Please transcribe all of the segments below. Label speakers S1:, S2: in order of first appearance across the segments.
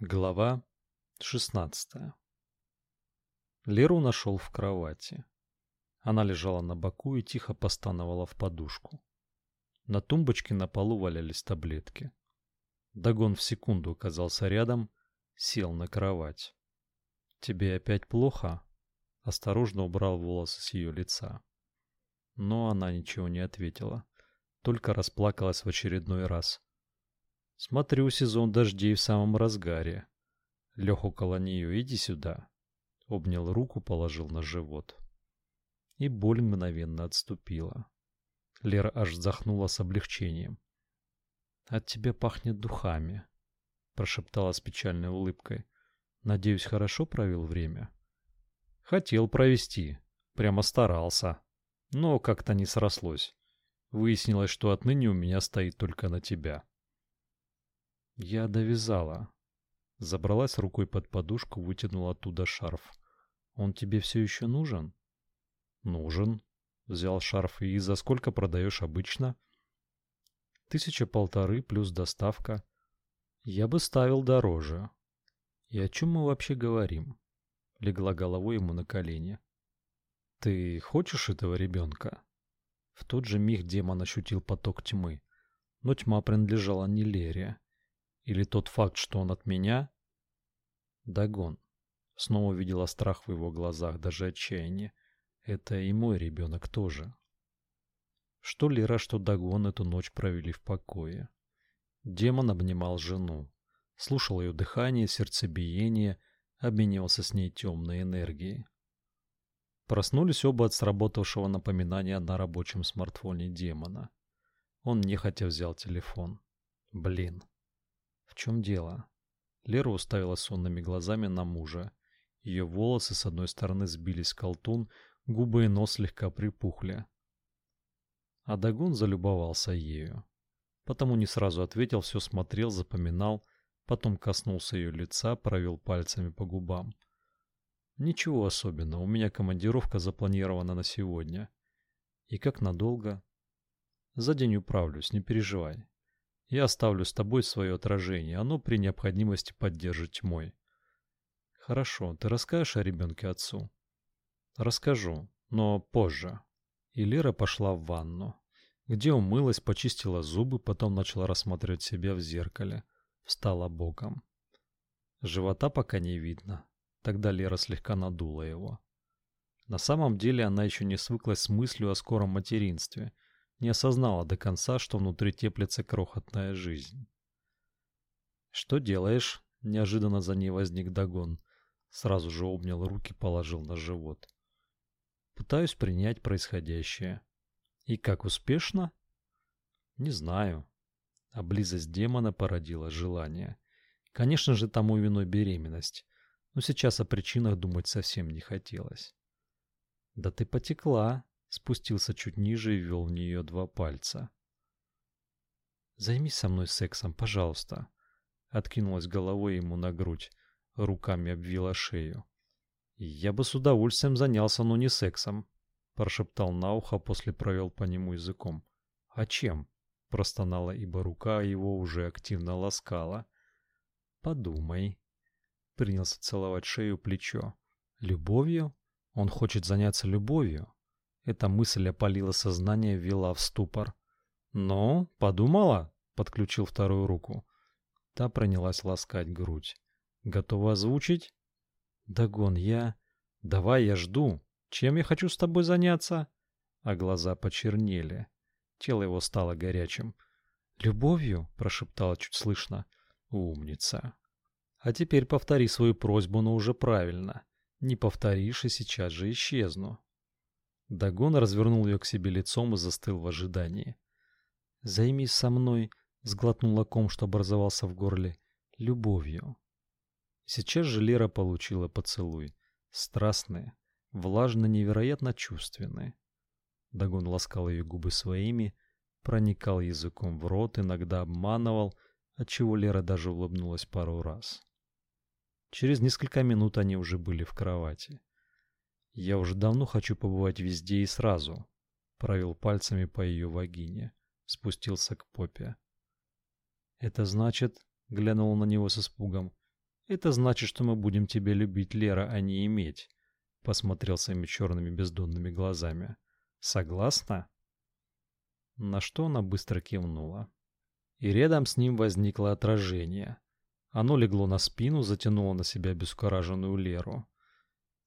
S1: Глава 16 Леру нашел в кровати. Она лежала на боку и тихо постановала в подушку. На тумбочке на полу валялись таблетки. Дагон в секунду оказался рядом, сел на кровать. «Тебе опять плохо?» Осторожно убрал волосы с ее лица. Но она ничего не ответила, только расплакалась в очередной раз. Смотрю, сезон дождей в самом разгаре. Лег около нее, иди сюда. Обнял руку, положил на живот. И боль мгновенно отступила. Лера аж вздохнула с облегчением. «От тебя пахнет духами», — прошептала с печальной улыбкой. «Надеюсь, хорошо провел время?» «Хотел провести. Прямо старался. Но как-то не срослось. Выяснилось, что отныне у меня стоит только на тебя». Я довязала. Забралась рукой под подушку, вытянула оттуда шарф. Он тебе все еще нужен? Нужен. Взял шарф и за сколько продаешь обычно? Тысяча полторы плюс доставка. Я бы ставил дороже. И о чем мы вообще говорим? Легла головой ему на колени. Ты хочешь этого ребенка? В тот же миг демон ощутил поток тьмы. Но тьма принадлежала не Лере. Или тот факт, что он от меня? Дагон. Снова видела страх в его глазах, даже отчаяние. Это и мой ребенок тоже. Что Лера, что Дагон эту ночь провели в покое. Демон обнимал жену, слушал ее дыхание, сердцебиение, обменивался с ней темной энергией. Проснулись оба от сработавшего напоминания на рабочем смартфоне демона. Он нехотя взял телефон. Блин. Чем дело? Лера уставила сонными глазами на мужа. Ее волосы с одной стороны сбились в колтун, губы и нос слегка припухли. А Дагон залюбовался ею. Потому не сразу ответил, все смотрел, запоминал, потом коснулся ее лица, провел пальцами по губам. Ничего особенного, у меня командировка запланирована на сегодня. И как надолго? За день управлюсь, не переживай. Я оставлю с тобой свое отражение, оно при необходимости поддержит тьмой. Хорошо, ты расскажешь о ребенке отцу? Расскажу, но позже. И Лера пошла в ванну, где умылась, почистила зубы, потом начала рассматривать себя в зеркале. Встала боком. Живота пока не видно. Тогда Лера слегка надула его. На самом деле она еще не свыклась с мыслью о скором материнстве – не осознала до конца, что внутри теплится крохотная жизнь. «Что делаешь?» — неожиданно за ней возник Дагон. Сразу же обнял руки, положил на живот. «Пытаюсь принять происходящее. И как успешно?» «Не знаю». А близость демона породила желание. Конечно же, тому виной беременность. Но сейчас о причинах думать совсем не хотелось. «Да ты потекла», спустился чуть ниже и ввел в нее два пальца. «Займись со мной сексом, пожалуйста», — откинулась головой ему на грудь, руками обвила шею. «Я бы с удовольствием занялся, но не сексом», — прошептал на ухо, после провел по нему языком. «А чем?» — простонала, ибо рука его уже активно ласкала. «Подумай», — принялся целовать шею плечо. «Любовью? Он хочет заняться любовью?» Эта мысль опалила сознание, ввела в ступор. «Ну, подумала?» — подключил вторую руку. Та принялась ласкать грудь. «Готова озвучить?» «Дагон, я...» «Давай, я жду. Чем я хочу с тобой заняться?» А глаза почернели. Тело его стало горячим. «Любовью?» — прошептала чуть слышно. «Умница!» «А теперь повтори свою просьбу, но уже правильно. Не повторишь, и сейчас же исчезну». Дагон развернул ее к себе лицом и застыл в ожидании. «Займись со мной», — сглотнула ком, что образовался в горле, — «любовью». Сейчас же Лера получила поцелуй. Страстный, влажно, невероятно чувственный. Дагон ласкал ее губы своими, проникал языком в рот, иногда обманывал, отчего Лера даже улыбнулась пару раз. Через несколько минут они уже были в кровати. Я уже давно хочу побывать везде и сразу. Провел пальцами по ее вагине, спустился к попе. Это значит, глянул на него с испугом, Это значит, что мы будем тебя любить, Лера, а не иметь. Посмотрел своими черными бездонными глазами. Согласна? На что она быстро кивнула. И рядом с ним возникло отражение. Оно легло на спину, затянуло на себя бескураженную Леру.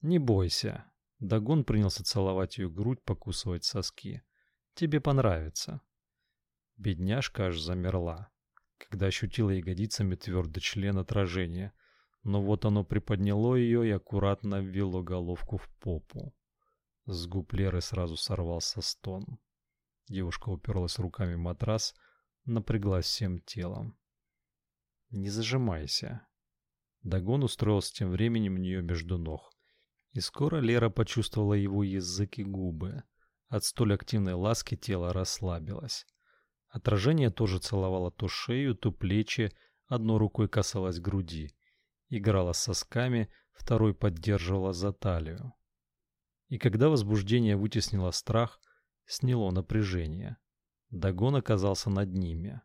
S1: «Не бойся». Дагон принялся целовать ее грудь, покусывать соски. «Тебе понравится». Бедняжка аж замерла, когда ощутила ягодицами твердый член отражения, но вот оно приподняло ее и аккуратно ввело головку в попу. С губ Леры сразу сорвался стон. Девушка уперлась руками в матрас, напряглась всем телом. «Не зажимайся». Дагон устроился тем временем у нее между ног. И скоро Лера почувствовала его язык и губы. От столь активной ласки тело расслабилось. Отражение тоже целовало то шею, то плечи, одной рукой касалось груди. Играла с сосками, второй поддерживала за талию. И когда возбуждение вытеснило страх, сняло напряжение. Дагон оказался над ними.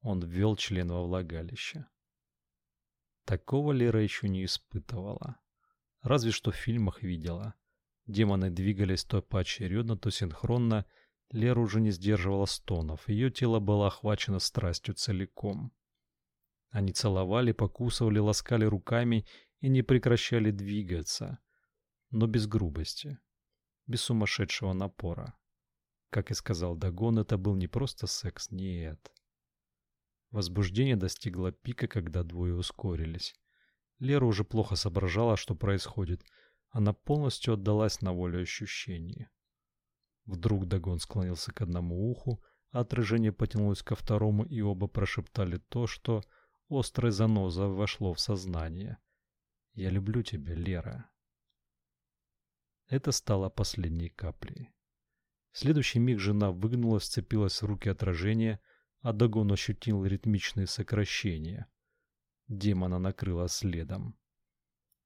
S1: Он ввел член во влагалище. Такого Лера еще не испытывала. Разве что в фильмах видела. Демоны двигались то поочередно, то синхронно. Лера уже не сдерживала стонов. Ее тело было охвачено страстью целиком. Они целовали, покусывали, ласкали руками и не прекращали двигаться. Но без грубости. Без сумасшедшего напора. Как и сказал Дагон, это был не просто секс, нет. Возбуждение достигло пика, когда двое ускорились. Лера уже плохо соображала, что происходит. Она полностью отдалась на волю ощущений. Вдруг Дагон склонился к одному уху, а отражение потянулось ко второму, и оба прошептали то, что острой занозой вошло в сознание. «Я люблю тебя, Лера». Это стало последней каплей. В следующий миг жена выгнулась, сцепилась в руки отражения, а Дагон ощутил ритмичные сокращения. Демона накрыла следом.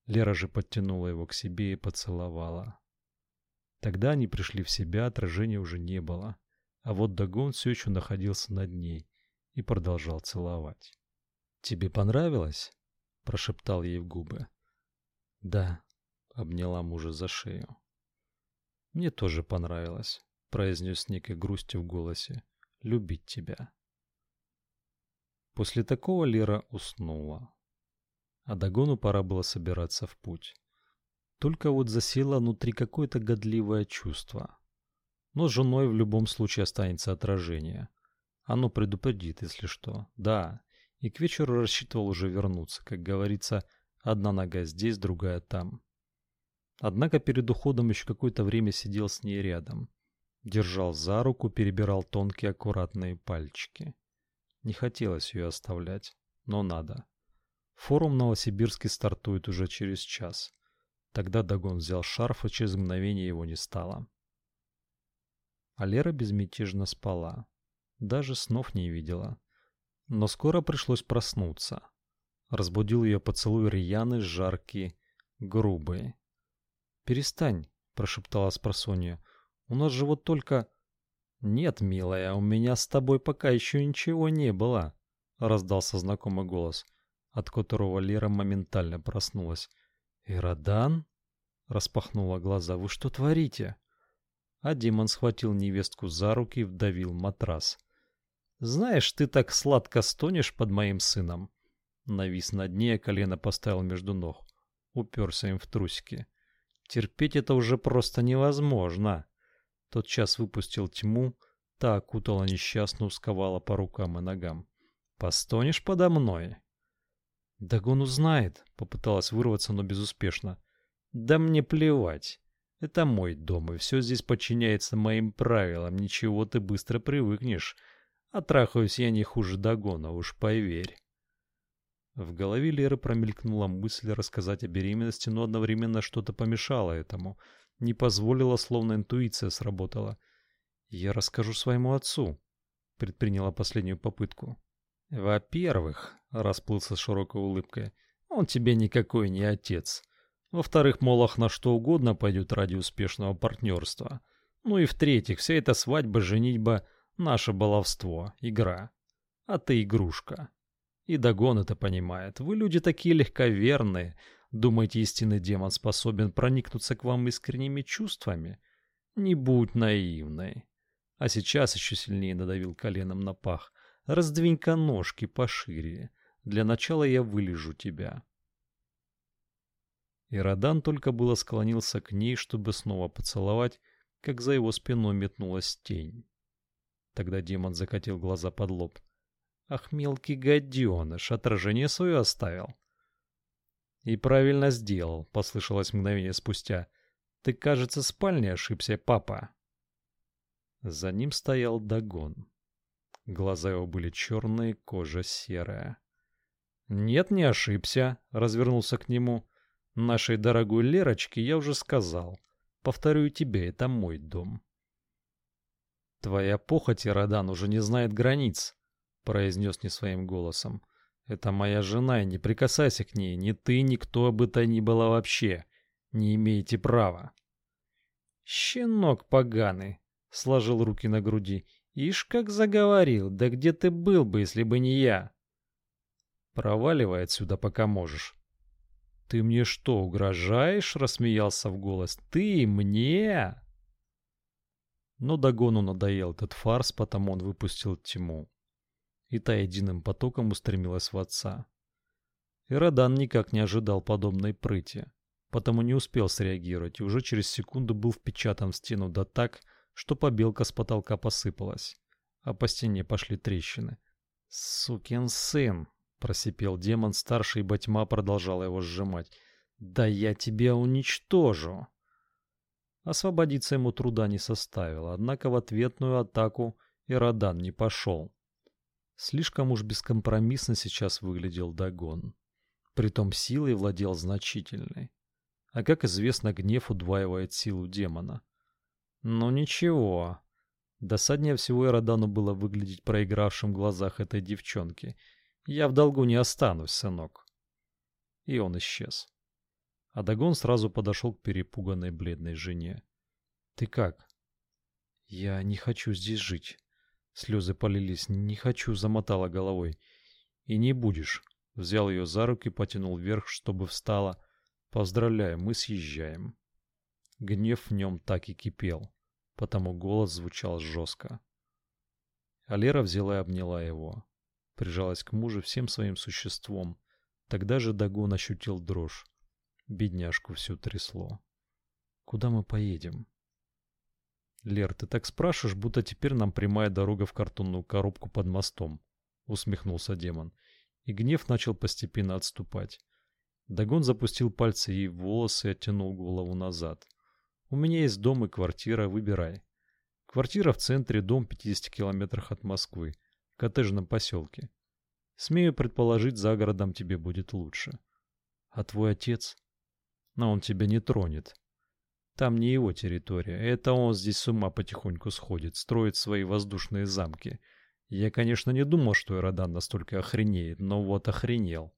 S1: Лера же подтянула его к себе и поцеловала. Тогда они пришли в себя, отражения уже не было. А вот Дагон все еще находился над ней и продолжал целовать. «Тебе понравилось?» – прошептал ей в губы. «Да», – обняла мужа за шею. «Мне тоже понравилось», – произнес с некой грустью в голосе. «Любить тебя». После такого Лера уснула. А Дагону пора было собираться в путь. Только вот засело внутри какое-то годливое чувство. Но с женой в любом случае останется отражение. Оно предупредит, если что. Да, и к вечеру рассчитывал уже вернуться. Как говорится, одна нога здесь, другая там. Однако перед уходом еще какое-то время сидел с ней рядом. Держал за руку, перебирал тонкие аккуратные пальчики. Не хотелось ее оставлять, но надо. Форум Новосибирский стартует уже через час. Тогда Дагон взял шарф, и через мгновение его не стало. А Лера безмятежно спала. Даже снов не видела. Но скоро пришлось проснуться. Разбудил ее поцелуй рьяный, жаркий, грубый. «Перестань», — прошептала спросонья. «У нас же вот только...» «Нет, милая, у меня с тобой пока еще ничего не было», — раздался знакомый голос, от которого Лера моментально проснулась. «Ирадан?» — распахнула глаза. «Вы что творите?» А демон схватил невестку за руки и вдавил матрас. «Знаешь, ты так сладко стонешь под моим сыном!» Навис над ней, колено поставил между ног. Уперся им в трусики. «Терпеть это уже просто невозможно!» Тот час выпустил тьму, та окутала несчастную, сковала по рукам и ногам. «Постонешь подо мной?» «Дагон узнает», — попыталась вырваться, но безуспешно. «Да мне плевать. Это мой дом, и все здесь подчиняется моим правилам. Ничего, ты быстро привыкнешь. А трахаюсь я не хуже Дагона, уж поверь». В голове Леры промелькнула мысль рассказать о беременности, но одновременно что-то помешало этому — не позволила, словно интуиция сработала. «Я расскажу своему отцу», — предприняла последнюю попытку. «Во-первых», — расплылся с широкой улыбкой, — «он тебе никакой не отец. Во-вторых, Молох на что угодно пойдет ради успешного партнерства. Ну и в-третьих, вся эта свадьба, женитьба — наше баловство, игра. А ты игрушка. И Дагон это понимает. Вы люди такие легковерные. Думаете, истинный демон способен проникнуться к вам искренними чувствами? Не будь наивной. А сейчас еще сильнее надавил коленом на пах. Раздвинь-ка ножки пошире. Для начала я вылежу тебя. И Радан только было склонился к ней, чтобы снова поцеловать, как за его спиной метнулась тень. Тогда демон закатил глаза под лоб. Ах, мелкий гаденыш, отражение свое оставил. И правильно сделал, послышалось мгновение спустя. Ты, кажется, в спальне ошибся, папа. За ним стоял Дагон. Глаза его были черные, кожа серая. «Нет, не ошибся», — развернулся к нему. «Нашей дорогой Лерочке я уже сказал. Повторю тебе, это мой дом». «Твоя похоть, Радан, уже не знает границ», — произнес не своим голосом. «Это моя жена, и не прикасайся к ней. Ни ты, ни кто бы то ни было вообще. Не имеете права». «Щенок поганый», — сложил руки на груди. «Ишь, как заговорил. Да где ты был бы, если бы не я?» «Проваливай отсюда, пока можешь». «Ты мне что, угрожаешь?» — рассмеялся в голос. «Ты мне?» Но Дагону надоел этот фарс, потому он выпустил тьму. И та единым потоком устремилась в отца. Ирадан никак не ожидал подобной прыти, потому не успел среагировать и уже через секунду был впечатан в стену да так, что побелка с потолка посыпалась, а по стене пошли трещины. «Сукин сын!» — просипел демон, старший, ибо тьма продолжала его сжимать. «Да я тебя уничтожу!» Освободиться ему труда не составило, однако в ответную атаку Ирадан не пошел. Слишком уж бескомпромиссно сейчас выглядел Дагон. Притом силой владел значительной. А как известно, гнев удваивает силу демона. Но ничего. Досаднее всего Ирадану было выглядеть проигравшим в глазах этой девчонки. Я в долгу не останусь, сынок. И он исчез. А Дагон сразу подошел к перепуганной бледной жене. «Ты как?» «Я не хочу здесь жить». Слезы полились. «Не хочу», — замотала головой. «И не будешь». Взял ее за руки, потянул вверх, чтобы встала. «Поздравляю, мы съезжаем». Гнев в нем так и кипел, потому голос звучал жестко. А Лера взяла и обняла его. Прижалась к мужу всем своим существом. Тогда же Дагон ощутил дрожь. Бедняжку всю трясло. Куда мы поедем? Лер, ты так спрашиваешь, будто теперь нам прямая дорога в картонную коробку под мостом, усмехнулся демон. И гнев начал постепенно отступать. Дагон запустил пальцы ей в волосы и оттянул голову назад. У меня есть дом и квартира, выбирай. Квартира в центре, дом в 50 километрах от Москвы, в коттеджном поселке. Смею предположить, за городом тебе будет лучше. А твой отец? но он тебя не тронет. Там не его территория, это он здесь с ума потихоньку сходит, строит свои воздушные замки. Я, конечно, не думал, что Эродан настолько охренеет, но вот охренел.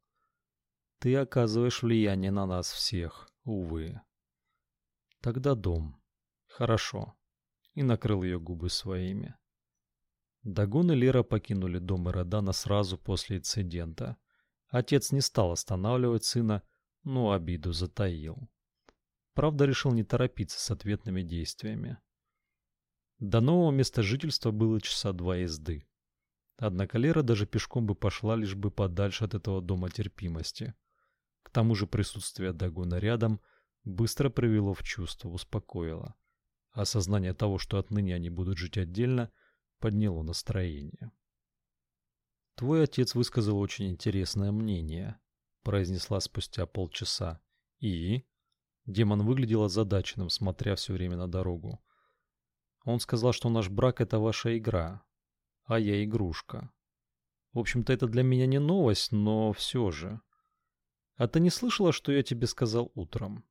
S1: Ты оказываешь влияние на нас всех, увы. Тогда дом. Хорошо. И накрыл ее губы своими. Дагон и Лера покинули дом Эродана сразу после инцидента. Отец не стал останавливать сына, но обиду затаил. Правда, решил не торопиться с ответными действиями. До нового места жительства было часа два езды. Однако Лера даже пешком бы пошла, лишь бы подальше от этого дома терпимости. К тому же присутствие Дагона рядом быстро привело в чувство, успокоило. Осознание того, что отныне они будут жить отдельно, подняло настроение. Твой отец высказал очень интересное мнение произнесла спустя полчаса. И демон выглядел озадаченным, смотря все время на дорогу. Он сказал, что наш брак это ваша игра, а я игрушка. В общем-то, это для меня не новость, но все же. А ты не слышала, что я тебе сказал утром?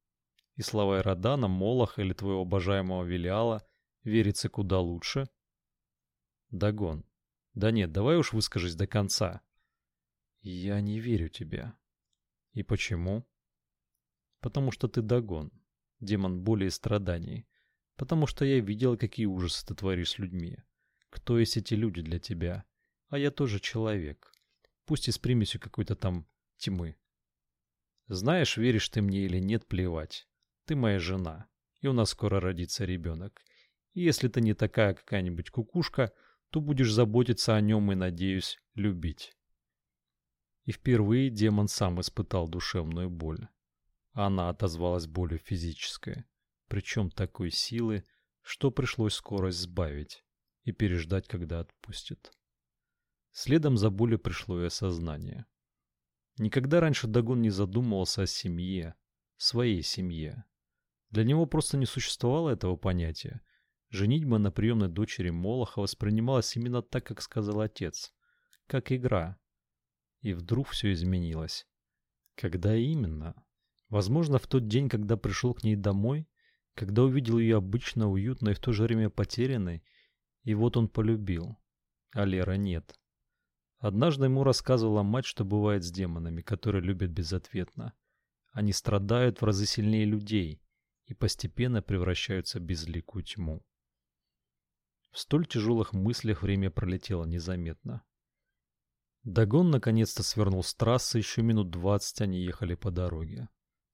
S1: И слова Эродана, Молоха или твоего обожаемого Велиала верится куда лучше? Дагон. Да нет, давай уж выскажись до конца. Я не верю тебе. И почему? Потому что ты Дагон, демон боли и страданий. Потому что я видел, какие ужасы ты творишь с людьми. Кто есть эти люди для тебя? А я тоже человек. пусть и с примесью какой-то там тьмы. Знаешь, веришь ты мне или нет, плевать. Ты моя жена, и у нас скоро родится ребенок. И если ты не такая какая-нибудь кукушка, то будешь заботиться о нем и, надеюсь, любить. И впервые демон сам испытал душевную боль. Она отозвалась болью физической, причем такой силы, что пришлось скорость сбавить и переждать, когда отпустит. Следом за болью пришло и осознание. Никогда раньше Дагон не задумывался о семье, своей семье. Для него просто не существовало этого понятия. Женитьба на приемной дочери Молоха воспринималась именно так, как сказал отец, как игра. И вдруг все изменилось. Когда именно? Возможно, в тот день, когда пришел к ней домой, когда увидел ее обычно уютной и в то же время потерянной, и вот он полюбил, а Лера нет. Однажды ему рассказывала мать, что бывает с демонами, которые любят безответно. Они страдают в разы сильнее людей и постепенно превращаются в безликую тьму. В столь тяжелых мыслях время пролетело незаметно. Дагон наконец-то свернул с трассы, еще минут двадцать они ехали по дороге,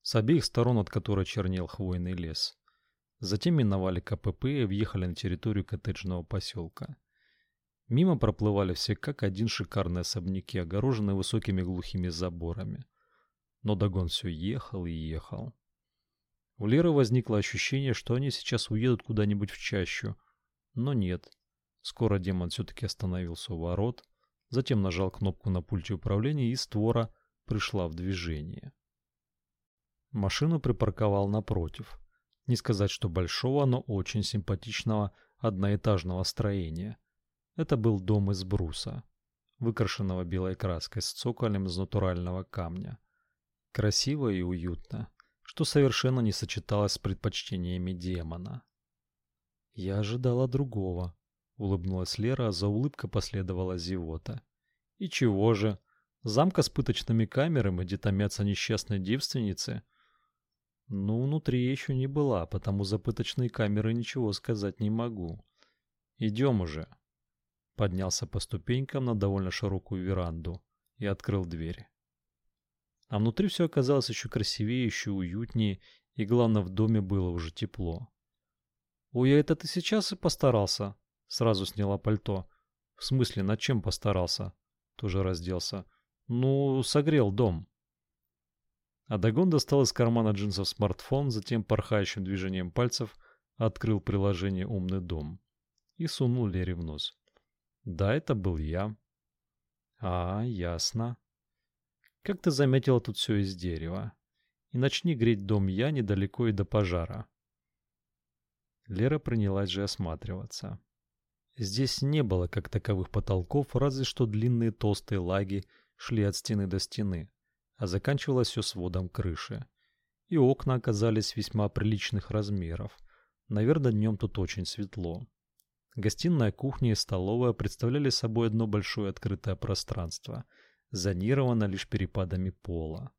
S1: с обеих сторон от которой чернел хвойный лес. Затем миновали КПП и въехали на территорию коттеджного поселка. Мимо проплывали все как один шикарные особняки, огороженные высокими глухими заборами. Но Дагон все ехал и ехал. У Леры возникло ощущение, что они сейчас уедут куда-нибудь в чащу. Но нет. Скоро демон все-таки остановился у ворот, затем нажал кнопку на пульте управления, и створа пришла в движение. Машину припарковал напротив. Не сказать, что большого, но очень симпатичного одноэтажного строения. Это был дом из бруса, выкрашенного белой краской с цоколем из натурального камня. Красиво и уютно, что совершенно не сочеталось с предпочтениями демона. Я ожидала другого, улыбнулась Лера, а за улыбкой последовала зевота. И чего же? Замка с пыточными камерами, где томятся несчастные девственницы? Ну, внутри еще не была, потому за пыточные камеры ничего сказать не могу. Идем уже. Поднялся по ступенькам на довольно широкую веранду и открыл дверь. А внутри все оказалось еще красивее, еще уютнее, и главное, в доме было уже тепло. «Ой, а это ты сейчас и постарался?» Сразу сняла пальто. «В смысле, над чем постарался?» Тоже разделся. «Ну, согрел дом». Адагон достал из кармана джинсов смартфон, затем порхающим движением пальцев открыл приложение «Умный дом» и сунул Лере в нос. «Да, это был я». «А, ясно. Как ты заметила, тут все из дерева. И начни греть дом я недалеко и до пожара». Лера принялась же осматриваться. Здесь не было как таковых потолков, разве что длинные толстые лаги шли от стены до стены а заканчивалось все сводом крыши. И окна оказались весьма приличных размеров. Наверное, днем тут очень светло. Гостиная, кухня и столовая представляли собой одно большое открытое пространство, зонировано лишь перепадами пола.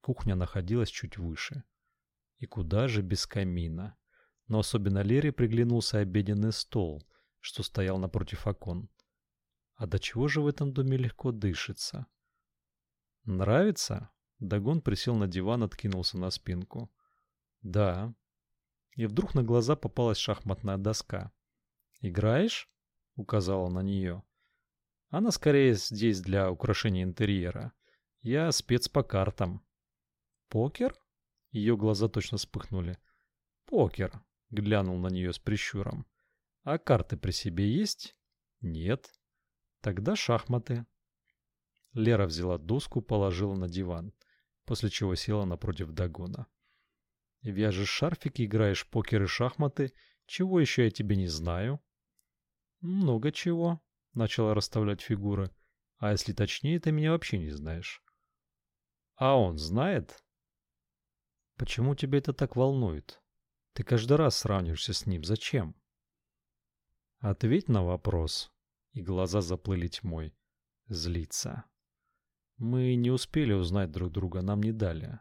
S1: Кухня находилась чуть выше. И куда же без камина? Но особенно Лере приглянулся обеденный стол, что стоял напротив окон. А до чего же в этом доме легко дышится? Нравится? Дагон присел на диван, откинулся на спинку. Да. И вдруг на глаза попалась шахматная доска. Играешь? указала на нее. Она скорее здесь для украшения интерьера. Я спец по картам. Покер? Ее глаза точно вспыхнули. Покер, глянул на нее с прищуром. А карты при себе есть? Нет. Тогда шахматы. Лера взяла доску, положила на диван, после чего села напротив Дагона. «Вяжешь шарфики, играешь покер и шахматы. Чего еще я тебе не знаю?» «Много чего», — начала расставлять фигуры. «А если точнее, ты меня вообще не знаешь». «А он знает?» «Почему тебя это так волнует? Ты каждый раз сравниваешься с ним. Зачем?» «Ответь на вопрос». И глаза заплыли тьмой. Злиться. Мы не успели узнать друг друга, нам не дали.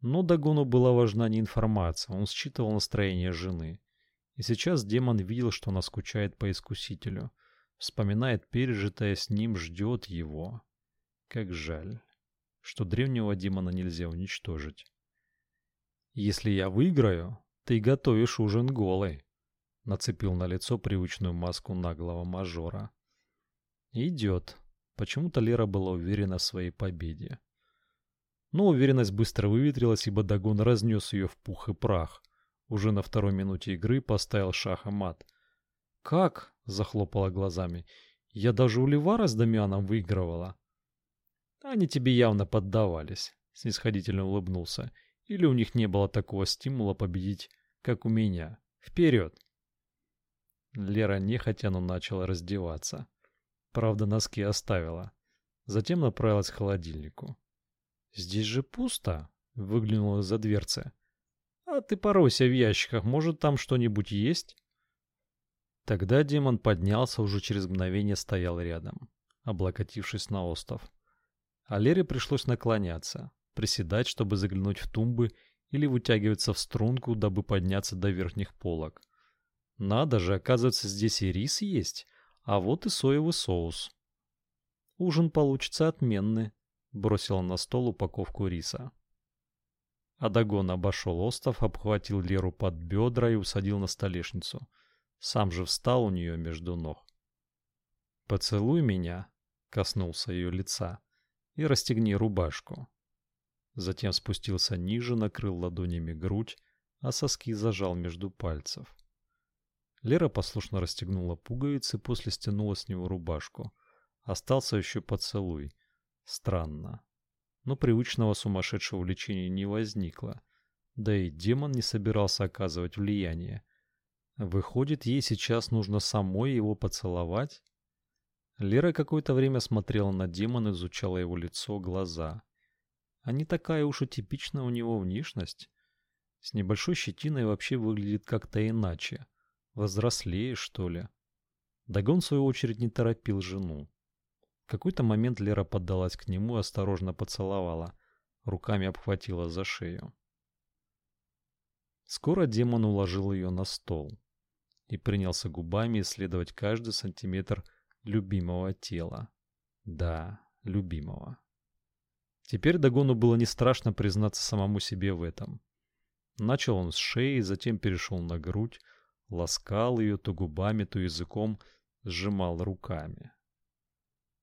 S1: Но Дагону была важна не информация, он считывал настроение жены. И сейчас демон видел, что она скучает по искусителю, вспоминает пережитое с ним, ждет его. Как жаль, что древнего демона нельзя уничтожить. Если я выиграю, ты готовишь ужин голый. Нацепил на лицо привычную маску наглого мажора. Идет. Почему-то Лера была уверена в своей победе. Но уверенность быстро выветрилась, ибо Дагон разнес ее в пух и прах. Уже на второй минуте игры поставил шах и мат. «Как?» — захлопала глазами. «Я даже у Ливара с Дамианом выигрывала». «Они тебе явно поддавались», — снисходительно улыбнулся. «Или у них не было такого стимула победить, как у меня. Вперед!» Лера нехотя, но начала раздеваться. Правда, носки оставила. Затем направилась к холодильнику. «Здесь же пусто!» — выглянула из-за дверцы. «А ты поройся в ящиках, может, там что-нибудь есть?» Тогда демон поднялся, уже через мгновение стоял рядом, облокотившись на остов. А Лере пришлось наклоняться, приседать, чтобы заглянуть в тумбы или вытягиваться в струнку, дабы подняться до верхних полок. Надо же, оказывается, здесь и рис есть, а вот и соевый соус. Ужин получится отменный, бросила на стол упаковку риса. Адагон обошел остов, обхватил Леру под бедра и усадил на столешницу. Сам же встал у нее между ног. «Поцелуй меня», — коснулся ее лица, — «и расстегни рубашку». Затем спустился ниже, накрыл ладонями грудь, а соски зажал между пальцев. Лера послушно расстегнула пуговицы, после стянула с него рубашку. Остался еще поцелуй. Странно. Но привычного сумасшедшего влечения не возникло. Да и демон не собирался оказывать влияние. Выходит, ей сейчас нужно самой его поцеловать? Лера какое-то время смотрела на демона, изучала его лицо, глаза. А не такая уж и типичная у него внешность. С небольшой щетиной вообще выглядит как-то иначе. Возрослее, что ли? Дагон, в свою очередь, не торопил жену. В какой-то момент Лера поддалась к нему и осторожно поцеловала. Руками обхватила за шею. Скоро демон уложил ее на стол и принялся губами исследовать каждый сантиметр любимого тела. Да, любимого. Теперь Дагону было не страшно признаться самому себе в этом. Начал он с шеи, затем перешел на грудь, ласкал ее то губами, то языком, сжимал руками.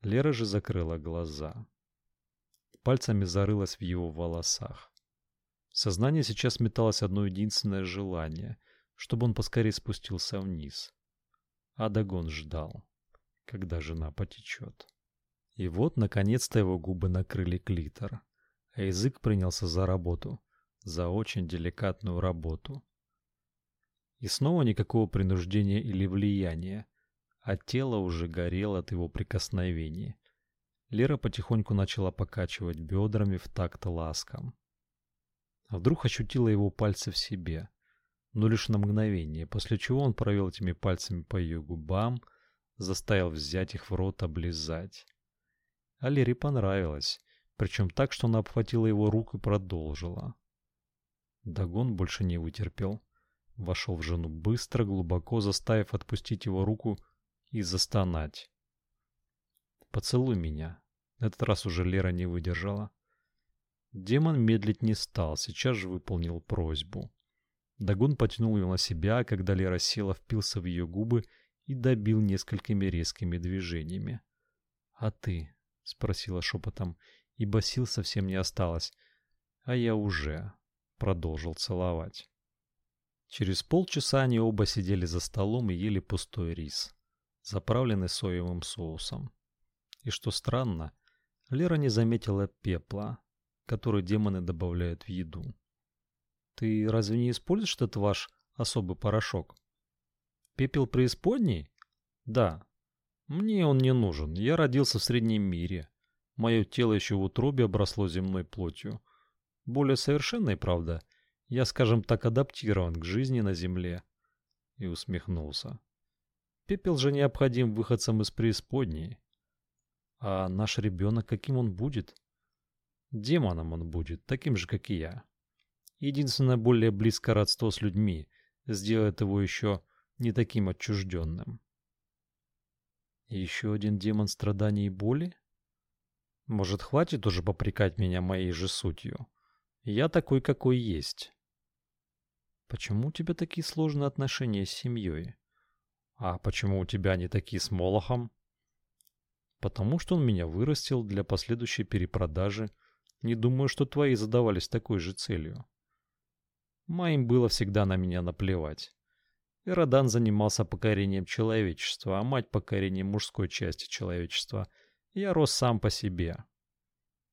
S1: Лера же закрыла глаза. Пальцами зарылась в его волосах. В сознании сейчас металось одно единственное желание, чтобы он поскорее спустился вниз. А Дагон ждал, когда жена потечет. И вот, наконец-то, его губы накрыли клитор, а язык принялся за работу, за очень деликатную работу. И снова никакого принуждения или влияния, а тело уже горело от его прикосновений. Лера потихоньку начала покачивать бедрами в такт ласкам. А вдруг ощутила его пальцы в себе, но лишь на мгновение, после чего он провел этими пальцами по ее губам, заставил взять их в рот, облизать. А Лере понравилось, причем так, что она обхватила его руку и продолжила. Дагон больше не вытерпел вошел в жену быстро, глубоко заставив отпустить его руку и застонать. «Поцелуй меня». Этот раз уже Лера не выдержала. Демон медлить не стал, сейчас же выполнил просьбу. Дагон потянул ее на себя, а когда Лера села, впился в ее губы и добил несколькими резкими движениями. «А ты?» — спросила шепотом, ибо сил совсем не осталось. «А я уже...» — продолжил целовать. Через полчаса они оба сидели за столом и ели пустой рис, заправленный соевым соусом. И что странно, Лера не заметила пепла, который демоны добавляют в еду. Ты разве не используешь этот ваш особый порошок? Пепел преисподней? Да. Мне он не нужен. Я родился в среднем мире. Мое тело еще в утробе обросло земной плотью. Более совершенной, правда, я, скажем так, адаптирован к жизни на Земле. И усмехнулся. Пепел же необходим выходцам из преисподней. А наш ребенок, каким он будет? Демоном он будет, таким же, как и я. Единственное более близкое родство с людьми сделает его еще не таким отчужденным. еще один демон страданий и боли? Может, хватит уже попрекать меня моей же сутью? Я такой, какой есть. Почему у тебя такие сложные отношения с семьей? А почему у тебя не такие с Молохом? Потому что он меня вырастил для последующей перепродажи. Не думаю, что твои задавались такой же целью. Моим было всегда на меня наплевать. Иродан занимался покорением человечества, а мать покорением мужской части человечества. Я рос сам по себе.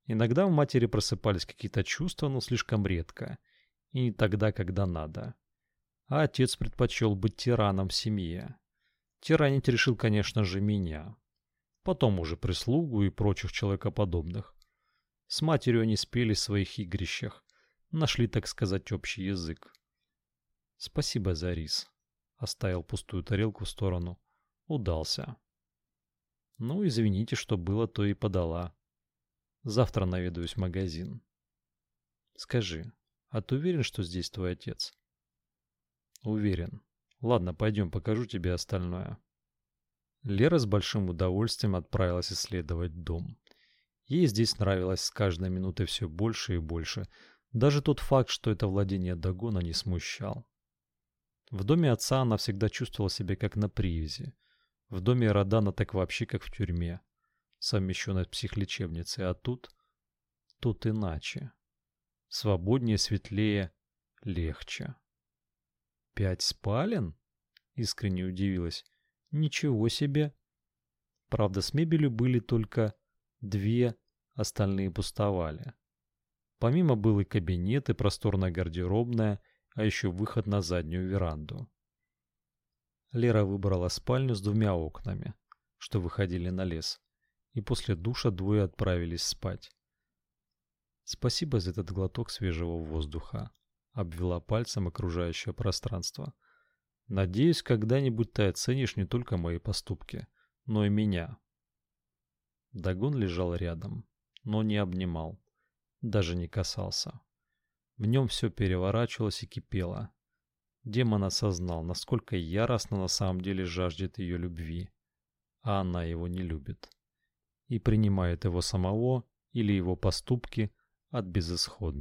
S1: Иногда в матери просыпались какие-то чувства, но слишком редко. И тогда, когда надо. А отец предпочел быть тираном в семье. Тиранить решил, конечно же, меня. Потом уже прислугу и прочих человекоподобных. С матерью они спели в своих игрищах. Нашли, так сказать, общий язык. Спасибо за рис. Оставил пустую тарелку в сторону. Удался. Ну, извините, что было, то и подала. Завтра наведаюсь в магазин. Скажи, а ты уверен, что здесь твой отец? Уверен. Ладно, пойдем, покажу тебе остальное. Лера с большим удовольствием отправилась исследовать дом. Ей здесь нравилось с каждой минутой все больше и больше. Даже тот факт, что это владение Дагона, не смущал. В доме отца она всегда чувствовала себя как на привязи. В доме Родана так вообще как в тюрьме, совмещенной с психлечебницей, а тут... Тут иначе. Свободнее, светлее, легче. «Пять спален?» — искренне удивилась. «Ничего себе!» Правда, с мебелью были только две, остальные пустовали. Помимо был и кабинет, и просторная гардеробная, а еще выход на заднюю веранду. Лера выбрала спальню с двумя окнами, что выходили на лес, и после душа двое отправились спать. Спасибо за этот глоток свежего воздуха, обвела пальцем окружающее пространство. Надеюсь, когда-нибудь ты оценишь не только мои поступки, но и меня. Дагон лежал рядом, но не обнимал, даже не касался. В нем все переворачивалось и кипело. Демон осознал, насколько яростно на самом деле жаждет ее любви, а она его не любит. И принимает его самого или его поступки от безысходности.